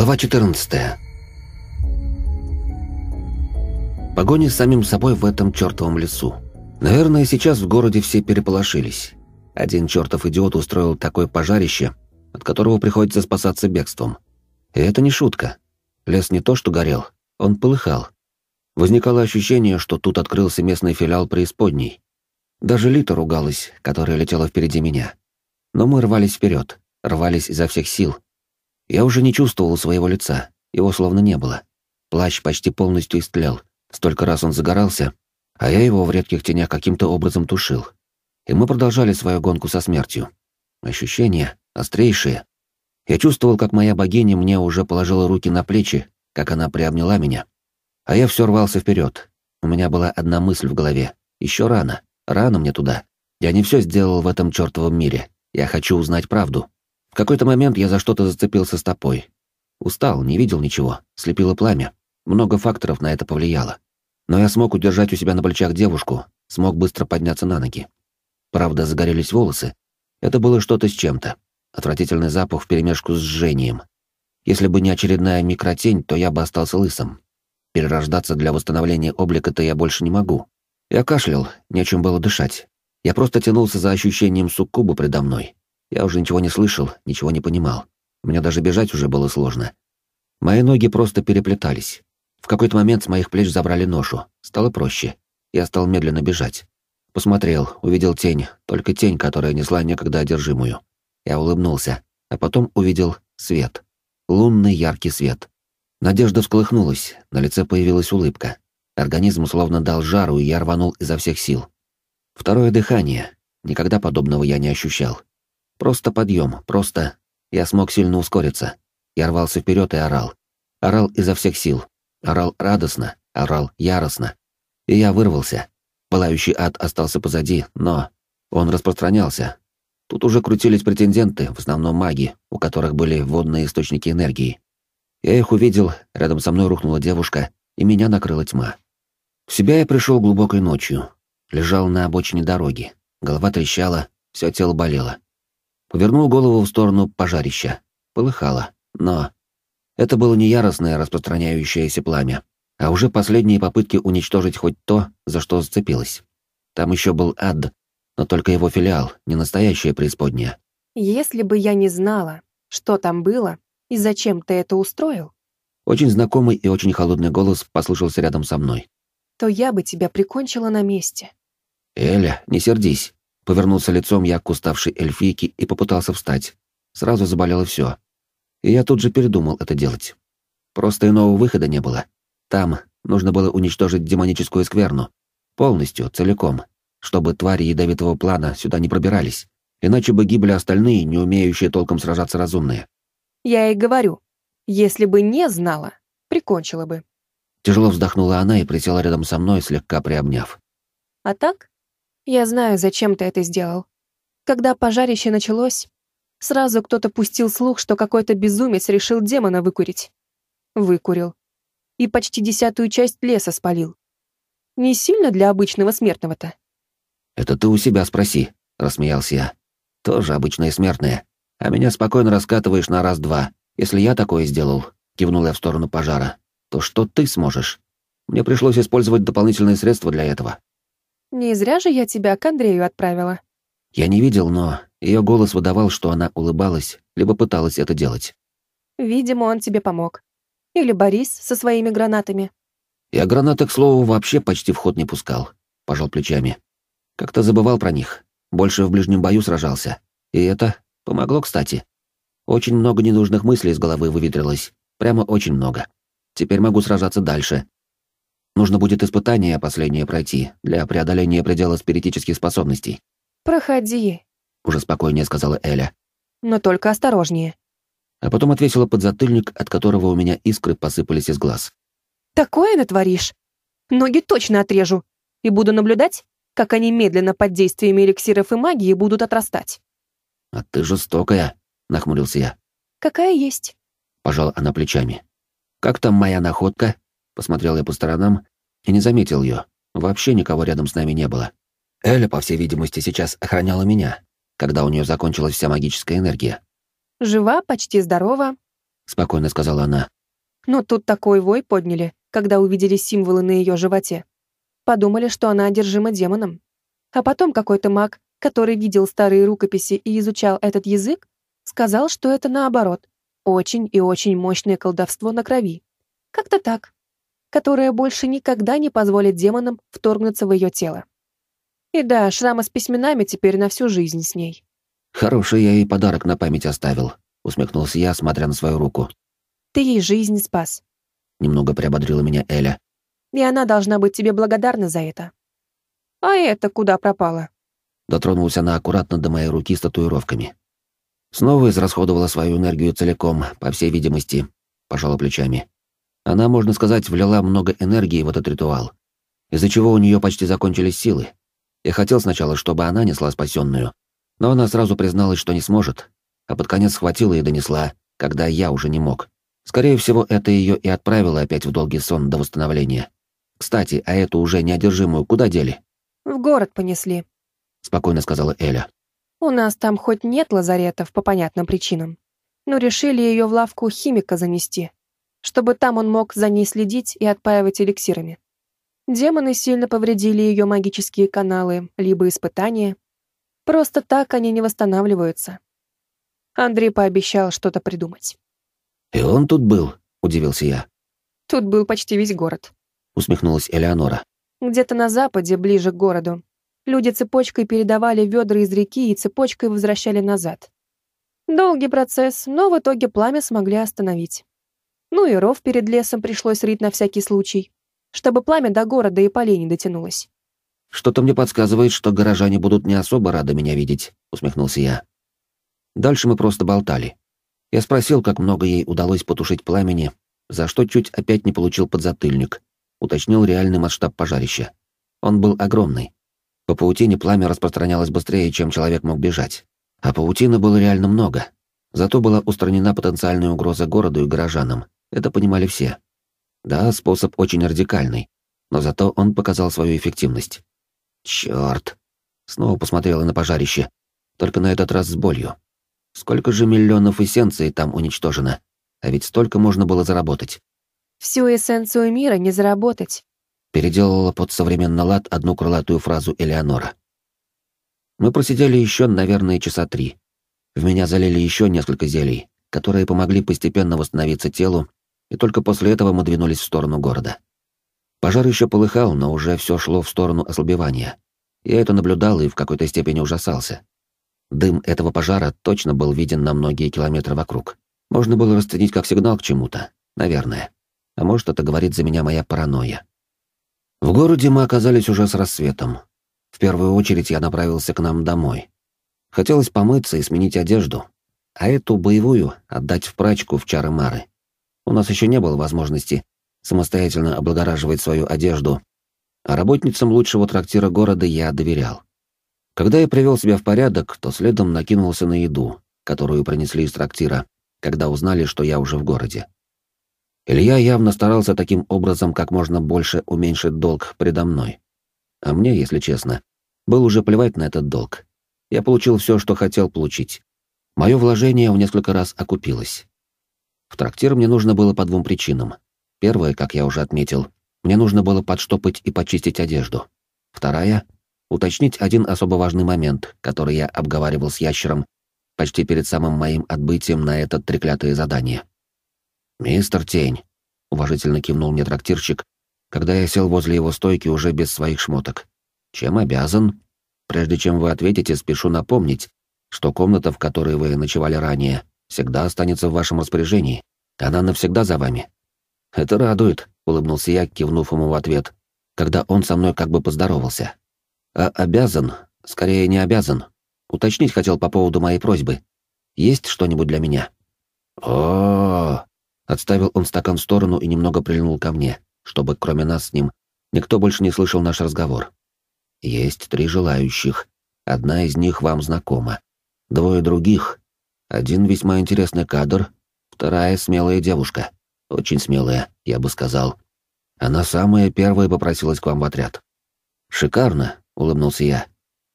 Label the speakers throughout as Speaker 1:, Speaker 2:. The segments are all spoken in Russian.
Speaker 1: Глава 14 Погони с самим собой в этом чертовом лесу. Наверное, сейчас в городе все переполошились. Один чертов идиот устроил такое пожарище, от которого приходится спасаться бегством. И это не шутка. Лес не то что горел, он полыхал. Возникало ощущение, что тут открылся местный филиал преисподней. Даже Лита ругалась, которая летела впереди меня. Но мы рвались вперед, рвались изо всех сил. Я уже не чувствовал своего лица, его словно не было. Плащ почти полностью истлел, столько раз он загорался, а я его в редких тенях каким-то образом тушил. И мы продолжали свою гонку со смертью. Ощущения острейшие. Я чувствовал, как моя богиня мне уже положила руки на плечи, как она приобняла меня, а я все рвался вперед. У меня была одна мысль в голове. Еще рано. Рано мне туда. Я не все сделал в этом чертовом мире. Я хочу узнать правду. В какой-то момент я за что-то зацепился стопой. Устал, не видел ничего. Слепило пламя. Много факторов на это повлияло. Но я смог удержать у себя на плечах девушку, смог быстро подняться на ноги. Правда, загорелись волосы. Это было что-то с чем-то. Отвратительный запах вперемешку с жжением. Если бы не очередная микротень, то я бы остался лысым. Перерождаться для восстановления облика-то я больше не могу. Я кашлял, нечем было дышать. Я просто тянулся за ощущением суккуба предо мной. Я уже ничего не слышал, ничего не понимал. Мне даже бежать уже было сложно. Мои ноги просто переплетались. В какой-то момент с моих плеч забрали ношу. Стало проще. Я стал медленно бежать. Посмотрел, увидел тень, только тень, которая несла некогда одержимую. Я улыбнулся, а потом увидел свет. Лунный яркий свет. Надежда всколыхнулась, на лице появилась улыбка. Организм словно дал жару, и я рванул изо всех сил. Второе дыхание. Никогда подобного я не ощущал. Просто подъем, просто... Я смог сильно ускориться. Я рвался вперед и орал. Орал изо всех сил. Орал радостно, орал яростно. И я вырвался. Пылающий ад остался позади, но... Он распространялся. Тут уже крутились претенденты, в основном маги, у которых были водные источники энергии. Я их увидел, рядом со мной рухнула девушка, и меня накрыла тьма. В себя я пришел глубокой ночью. Лежал на обочине дороги. Голова трещала, все тело болело. Повернул голову в сторону пожарища. Полыхало. Но это было не яростное распространяющееся пламя, а уже последние попытки уничтожить хоть то, за что зацепилось. Там еще был ад, но только его филиал, не настоящая преисподняя.
Speaker 2: Если бы я не знала, что там было, и зачем ты это устроил?
Speaker 1: Очень знакомый и очень холодный голос послышался рядом со мной.
Speaker 2: То я бы тебя прикончила на месте.
Speaker 1: Эля, не сердись. Повернулся лицом я к уставшей эльфийке и попытался встать. Сразу заболело все. И я тут же передумал это делать. Просто иного выхода не было. Там нужно было уничтожить демоническую скверну. Полностью, целиком. Чтобы твари ядовитого плана сюда не пробирались. Иначе бы гибли остальные, не умеющие толком сражаться разумные.
Speaker 2: Я и говорю, если бы не знала, прикончила бы.
Speaker 1: Тяжело вздохнула она и присела рядом со мной, слегка приобняв.
Speaker 2: А так? Я знаю, зачем ты это сделал. Когда пожарище началось, сразу кто-то пустил слух, что какой-то безумец решил демона выкурить. Выкурил. И почти десятую часть леса спалил. Не сильно для обычного смертного-то.
Speaker 1: «Это ты у себя спроси», — рассмеялся я. «Тоже обычные смертные а меня спокойно раскатываешь на раз-два. Если я такое сделал, кивнул я в сторону пожара, то что ты сможешь? Мне пришлось использовать дополнительные средства для этого.
Speaker 2: Не зря же я тебя к Андрею отправила.
Speaker 1: Я не видел, но ее голос выдавал, что она улыбалась, либо пыталась это делать.
Speaker 2: Видимо, он тебе помог. Или Борис со своими гранатами.
Speaker 1: Я гранаты, к слову, вообще почти в ход не пускал, пожал плечами. Как-то забывал про них. Больше в ближнем бою сражался. И это Помогло, кстати. Очень много ненужных мыслей из головы выветрилось. Прямо очень много. Теперь могу сражаться дальше. Нужно будет испытание последнее пройти для преодоления предела спиритических способностей.
Speaker 2: «Проходи», —
Speaker 1: уже спокойнее сказала Эля.
Speaker 2: «Но только осторожнее».
Speaker 1: А потом отвесила подзатыльник, от которого у меня искры посыпались из глаз.
Speaker 2: «Такое натворишь? Ноги точно отрежу. И буду наблюдать, как они медленно под действиями эликсиров и магии будут отрастать».
Speaker 1: «А ты жестокая», — нахмурился я.
Speaker 2: «Какая есть», —
Speaker 1: пожала она плечами. «Как там моя находка?» Посмотрел я по сторонам и не заметил ее. Вообще никого рядом с нами не было. Эля, по всей видимости, сейчас охраняла меня, когда у нее закончилась вся магическая энергия.
Speaker 2: «Жива, почти здорова».
Speaker 1: спокойно сказала она.
Speaker 2: Но тут такой вой подняли, когда увидели символы на ее животе. Подумали, что она одержима демоном. А потом какой-то маг, который видел старые рукописи и изучал этот язык, сказал, что это наоборот. Очень и очень мощное колдовство на крови. Как-то так. Которое больше никогда не позволит демонам вторгнуться в ее тело. И да, шрамы с письменами теперь на всю жизнь с ней.
Speaker 1: Хороший я ей подарок на память оставил, усмехнулся я, смотря на свою руку.
Speaker 2: Ты ей жизнь спас.
Speaker 1: Немного приободрила меня Эля.
Speaker 2: И она должна быть тебе благодарна за это. А это куда пропало?
Speaker 1: Дотронулась она аккуратно до моей руки с татуировками. Снова израсходовала свою энергию целиком, по всей видимости, пожала плечами. Она, можно сказать, влила много энергии в этот ритуал, из-за чего у нее почти закончились силы. Я хотел сначала, чтобы она несла спасенную, но она сразу призналась, что не сможет, а под конец схватила и донесла, когда я уже не мог. Скорее всего, это ее и отправило опять в долгий сон до восстановления. Кстати, а эту уже неодержимую куда дели?
Speaker 2: В город понесли,
Speaker 1: спокойно сказала Эля.
Speaker 2: У нас там хоть нет лазаретов по понятным причинам, но решили ее в лавку химика занести, чтобы там он мог за ней следить и отпаивать эликсирами. Демоны сильно повредили ее магические каналы, либо испытания. Просто так они не восстанавливаются. Андрей пообещал что-то придумать.
Speaker 1: «И он тут был?» — удивился я.
Speaker 2: «Тут был почти весь город», —
Speaker 1: усмехнулась Элеонора.
Speaker 2: «Где-то на западе, ближе к городу. Люди цепочкой передавали ведра из реки и цепочкой возвращали назад. Долгий процесс, но в итоге пламя смогли остановить. Ну и ров перед лесом пришлось рыть на всякий случай, чтобы пламя до города и полей не дотянулось.
Speaker 1: «Что-то мне подсказывает, что горожане будут не особо рады меня видеть», — усмехнулся я. Дальше мы просто болтали. Я спросил, как много ей удалось потушить пламени, за что чуть опять не получил подзатыльник. Уточнил реальный масштаб пожарища. Он был огромный. По паутине пламя распространялось быстрее, чем человек мог бежать. А паутины было реально много. Зато была устранена потенциальная угроза городу и горожанам. Это понимали все. Да, способ очень радикальный, но зато он показал свою эффективность. Чёрт! Снова посмотрела на пожарище, только на этот раз с болью. Сколько же миллионов эссенций там уничтожено? А ведь столько можно было заработать.
Speaker 2: Всю эссенцию мира не заработать.
Speaker 1: Переделала под современный лад одну крылатую фразу Элеонора. Мы просидели еще, наверное, часа три. В меня залили еще несколько зелий, которые помогли постепенно восстановиться телу, и только после этого мы двинулись в сторону города. Пожар еще полыхал, но уже все шло в сторону ослабевания. Я это наблюдал и в какой-то степени ужасался. Дым этого пожара точно был виден на многие километры вокруг. Можно было расценить как сигнал к чему-то, наверное. А может, это говорит за меня моя паранойя. В городе мы оказались уже с рассветом. В первую очередь я направился к нам домой. Хотелось помыться и сменить одежду, а эту боевую отдать в прачку в чары-мары. У нас еще не было возможности самостоятельно облагораживать свою одежду, а работницам лучшего трактира города я доверял. Когда я привел себя в порядок, то следом накинулся на еду, которую принесли из трактира, когда узнали, что я уже в городе. Илья явно старался таким образом как можно больше уменьшить долг предо мной. А мне, если честно, было уже плевать на этот долг. Я получил все, что хотел получить. Мое вложение в несколько раз окупилось. В трактир мне нужно было по двум причинам. Первая, как я уже отметил, мне нужно было подштопать и почистить одежду. Вторая уточнить один особо важный момент, который я обговаривал с ящером почти перед самым моим отбытием на это треклятое задание. «Мистер Тень», — уважительно кивнул мне трактирщик, когда я сел возле его стойки уже без своих шмоток. «Чем обязан? Прежде чем вы ответите, спешу напомнить, что комната, в которой вы ночевали ранее, всегда останется в вашем распоряжении. Она навсегда за вами». «Это радует», — улыбнулся я, кивнув ему в ответ, когда он со мной как бы поздоровался. А обязан, скорее не обязан. Уточнить хотел по поводу моей просьбы. Есть что-нибудь для меня? О, Отставил он стакан в сторону и немного прильнул ко мне, чтобы кроме нас с ним никто больше не слышал наш разговор. Есть три желающих. Одна из них вам знакома. Двое других. Один весьма интересный кадр, вторая смелая девушка. Очень смелая, я бы сказал. Она самая первая попросилась к вам в отряд. Шикарно, улыбнулся я.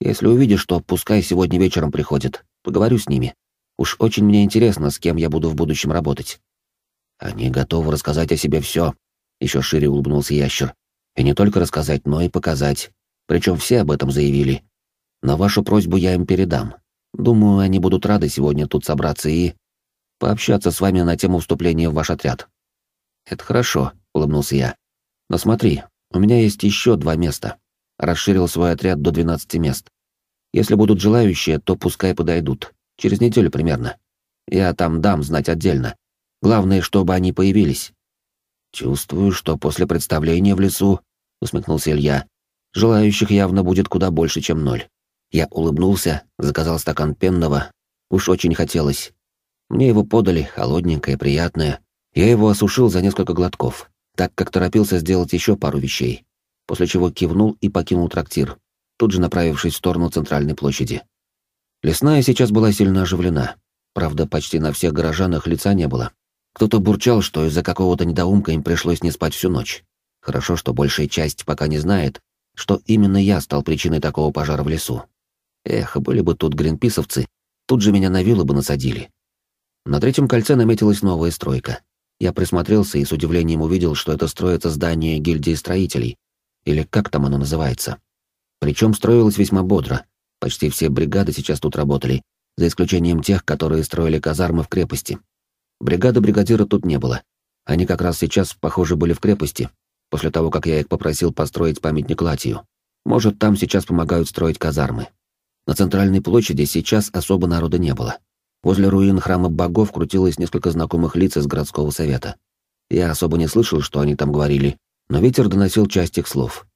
Speaker 1: Если увидишь, что пускай сегодня вечером приходит, поговорю с ними. Уж очень мне интересно, с кем я буду в будущем работать. Они готовы рассказать о себе все. Еще шире улыбнулся ящер. И не только рассказать, но и показать. Причем все об этом заявили. Но вашу просьбу я им передам. Думаю, они будут рады сегодня тут собраться и... пообщаться с вами на тему вступления в ваш отряд. Это хорошо, улыбнулся я. Но смотри, у меня есть еще два места. Расширил свой отряд до 12 мест. Если будут желающие, то пускай подойдут. Через неделю примерно. Я там дам знать отдельно. Главное, чтобы они появились. Чувствую, что после представления в лесу, усмехнулся Илья, желающих явно будет куда больше, чем ноль. Я улыбнулся, заказал стакан пенного. Уж очень хотелось. Мне его подали, холодненькое, приятное. Я его осушил за несколько глотков, так как торопился сделать еще пару вещей, после чего кивнул и покинул трактир, тут же направившись в сторону центральной площади. Лесная сейчас была сильно оживлена. Правда, почти на всех горожанах лица не было. Кто-то бурчал, что из-за какого-то недоумка им пришлось не спать всю ночь. Хорошо, что большая часть пока не знает, что именно я стал причиной такого пожара в лесу. Эх, были бы тут гринписовцы, тут же меня на вилы бы насадили. На третьем кольце наметилась новая стройка. Я присмотрелся и с удивлением увидел, что это строится здание гильдии строителей, или как там оно называется. Причем строилось весьма бодро. Почти все бригады сейчас тут работали, за исключением тех, которые строили казармы в крепости. Бригады бригадира тут не было. Они как раз сейчас, похоже, были в крепости, после того, как я их попросил построить памятник Латию. Может, там сейчас помогают строить казармы. На центральной площади сейчас особо народа не было. Возле руин храма богов крутилось несколько знакомых лиц из городского совета. Я особо не слышал, что они там говорили, но ветер доносил часть их слов.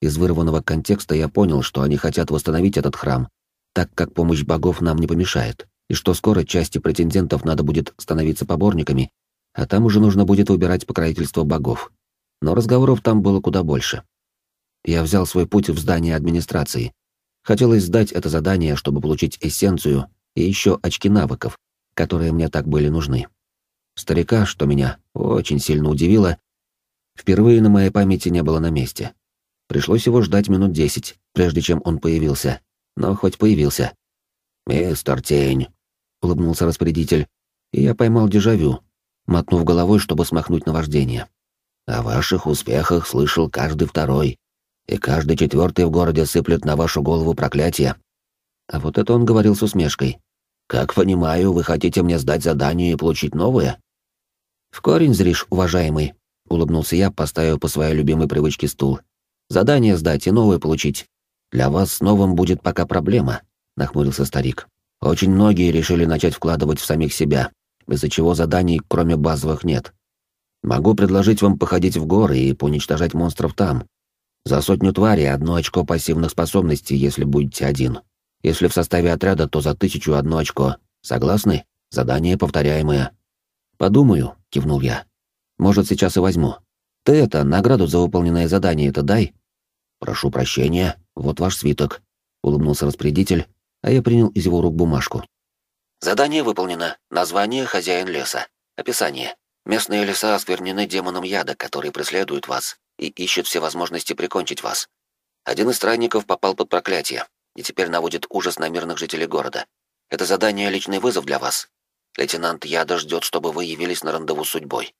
Speaker 1: Из вырванного контекста я понял, что они хотят восстановить этот храм, так как помощь богов нам не помешает, и что скоро части претендентов надо будет становиться поборниками, а там уже нужно будет выбирать покровительство богов. Но разговоров там было куда больше. Я взял свой путь в здание администрации. Хотелось сдать это задание, чтобы получить эссенцию и еще очки навыков, которые мне так были нужны. Старика, что меня очень сильно удивило, впервые на моей памяти не было на месте. Пришлось его ждать минут десять, прежде чем он появился. Но хоть появился. «Мистер Тень», — улыбнулся распорядитель, и я поймал дежавю, мотнув головой, чтобы смахнуть наваждение. «О ваших успехах слышал каждый второй, и каждый четвертый в городе сыплет на вашу голову проклятие. А вот это он говорил с усмешкой. «Как понимаю, вы хотите мне сдать задание и получить новое?» «В корень зришь, уважаемый», — улыбнулся я, поставив по своей любимой привычке стул. «Задание сдать и новое получить. Для вас с новым будет пока проблема», — нахмурился старик. «Очень многие решили начать вкладывать в самих себя, из-за чего заданий, кроме базовых, нет. Могу предложить вам походить в горы и поуничтожать монстров там. За сотню тварей одно очко пассивных способностей, если будете один. Если в составе отряда, то за тысячу одно очко. Согласны? Задание повторяемое. Подумаю, кивнул я. Может, сейчас и возьму. Ты это, награду за выполненное задание это дай. Прошу прощения, вот ваш свиток, улыбнулся распорядитель, а я принял из его рук бумажку. Задание выполнено. Название хозяин леса. Описание. Местные леса осквернены демоном яда, который преследует вас и ищет все возможности прикончить вас. Один из странников попал под проклятие и теперь наводит ужас на мирных жителей города. Это задание — личный вызов для вас. Лейтенант Яда ждет, чтобы вы явились на рандеву с судьбой.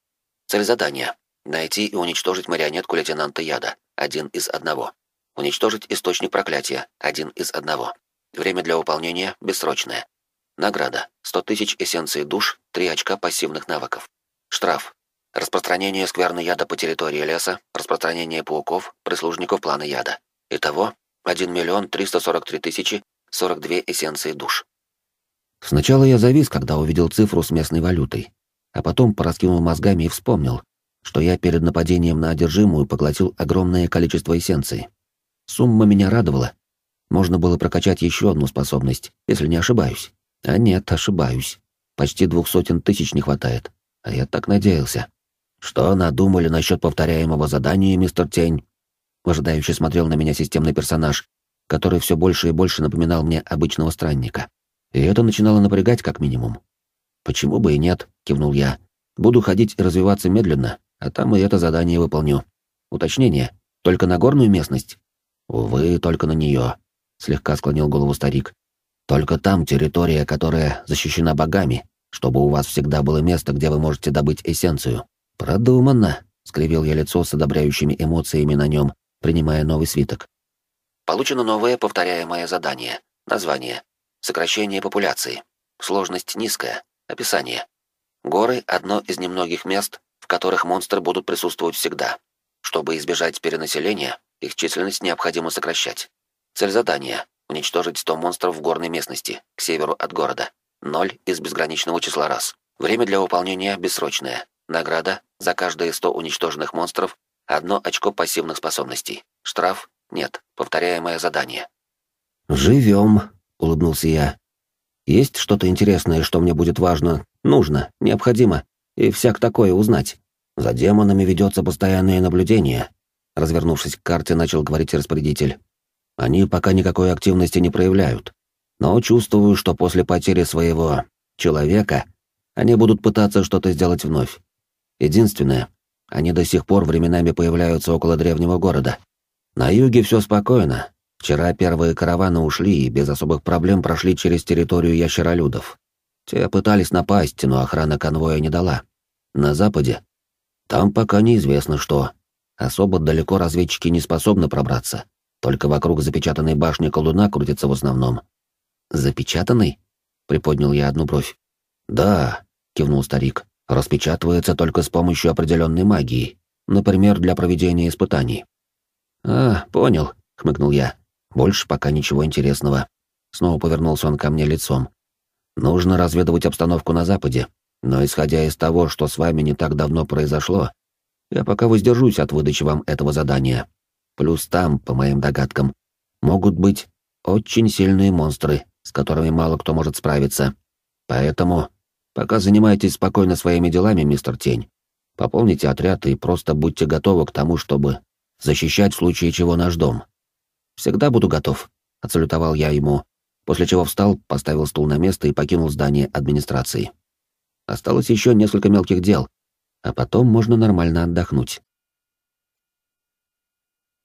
Speaker 1: Цель задания — найти и уничтожить марионетку лейтенанта Яда, один из одного. Уничтожить источник проклятия, один из одного. Время для выполнения бессрочное. Награда — 100 тысяч эссенций душ, 3 очка пассивных навыков. Штраф. Распространение скверны яда по территории леса, распространение пауков, прислужников плана яда. Итого 1 миллион 343 тысячи 42 эссенции душ. Сначала я завис, когда увидел цифру с местной валютой, а потом пораскинул мозгами и вспомнил, что я перед нападением на одержимую поглотил огромное количество эссенций. Сумма меня радовала. Можно было прокачать еще одну способность, если не ошибаюсь. А нет, ошибаюсь. Почти двух сотен тысяч не хватает. А я так надеялся. Что надумали насчет повторяемого задания, мистер Тень? Выжидающе смотрел на меня системный персонаж, который все больше и больше напоминал мне обычного странника. И это начинало напрягать как минимум. «Почему бы и нет?» — кивнул я. «Буду ходить и развиваться медленно, а там и это задание выполню. Уточнение. Только на горную местность?» «Увы, только на нее», — слегка склонил голову старик. «Только там территория, которая защищена богами, чтобы у вас всегда было место, где вы можете добыть эссенцию. Продуманно, скривил я лицо с одобряющими эмоциями на нем, принимая новый свиток. Получено новое повторяемое задание. Название. Сокращение популяции. Сложность низкая. Описание. Горы — одно из немногих мест, в которых монстры будут присутствовать всегда. Чтобы избежать перенаселения, их численность необходимо сокращать. Цель задания — уничтожить 100 монстров в горной местности, к северу от города. Ноль из безграничного числа раз. Время для выполнения бессрочное. Награда за каждые 100 уничтоженных монстров — одно очко пассивных способностей. Штраф — нет. Повторяемое задание. «Живем», — улыбнулся я. «Есть что-то интересное, что мне будет важно, нужно, необходимо, и всяк такое узнать. За демонами ведется постоянное наблюдение», — развернувшись к карте, начал говорить распорядитель. «Они пока никакой активности не проявляют, но чувствую, что после потери своего человека они будут пытаться что-то сделать вновь. Единственное, они до сих пор временами появляются около древнего города. На юге все спокойно. Вчера первые караваны ушли и без особых проблем прошли через территорию ящеролюдов. Те пытались напасть, но охрана конвоя не дала. На западе? Там пока неизвестно что. Особо далеко разведчики не способны пробраться. Только вокруг запечатанной башни колдуна крутится в основном. «Запечатанный?» — приподнял я одну бровь. «Да», — кивнул старик, — «распечатывается только с помощью определенной магии, например, для проведения испытаний». «А, понял», — хмыкнул я. «Больше пока ничего интересного». Снова повернулся он ко мне лицом. «Нужно разведывать обстановку на Западе, но исходя из того, что с вами не так давно произошло, я пока воздержусь от выдачи вам этого задания. Плюс там, по моим догадкам, могут быть очень сильные монстры, с которыми мало кто может справиться. Поэтому пока занимайтесь спокойно своими делами, мистер Тень. Пополните отряд и просто будьте готовы к тому, чтобы защищать в случае чего наш дом. Всегда буду готов, отсалютовал я ему, после чего встал, поставил стул на место и покинул здание администрации. Осталось еще несколько мелких дел, а потом можно нормально отдохнуть.